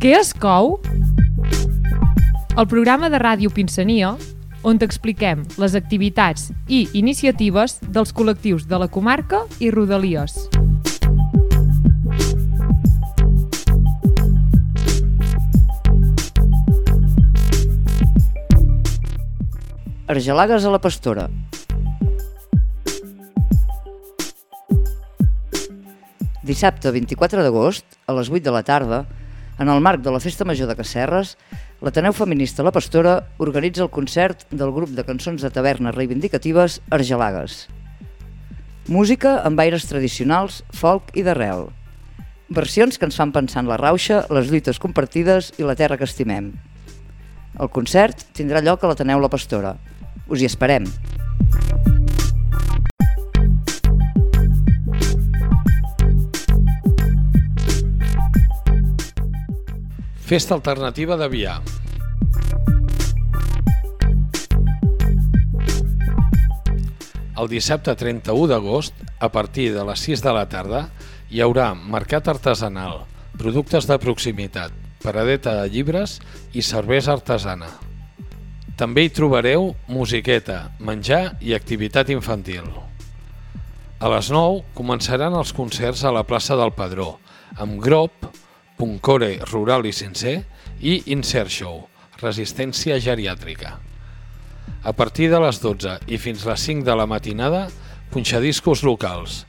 Què es cou? El programa de ràdio Pinsania, on t'expliquem les activitats i iniciatives dels col·lectius de la comarca i Rodalies. Argelagues a la Pastora. Dissabte 24 d'agost, a les 8 de la tarda, en el marc de la Festa Major de Casserres, l'Ateneu Feminista La Pastora organitza el concert del grup de cançons de tavernes reivindicatives Argelagues. Música amb aires tradicionals, folk i d'arrel. Versions que ens fan pensar en la rauxa, les lluites compartides i la terra que estimem. El concert tindrà lloc a l'Ateneu La Pastora. Us hi esperem. Festa alternativa de Vià. El dissabte 31 d'agost, a partir de les 6 de la tarda, hi haurà mercat artesanal, productes de proximitat, paradeta de llibres i cervesa artesana. També hi trobareu musiqueta, menjar i activitat infantil. A les 9 començaran els concerts a la plaça del Padró, amb Grop, Puncore Rural i Sencer i Insert Show, Resistència Geriàtrica. A partir de les 12 i fins les 5 de la matinada, punxadiscos locals,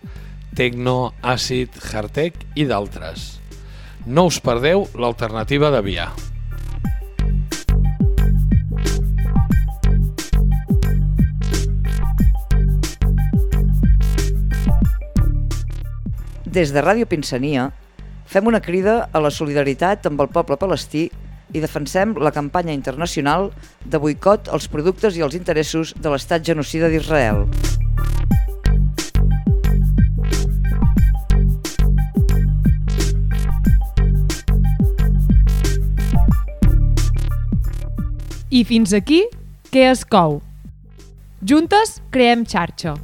Tecno, Àcid, Hardtech i d'altres. No us perdeu l'alternativa de Vià. Des de Ràdio Pinsania fem una crida a la solidaritat amb el poble palestí i defensem la campanya internacional de boicot als productes i als interessos de l'estat genocida d'Israel. I fins aquí, què es cou? Juntes creem xarxa.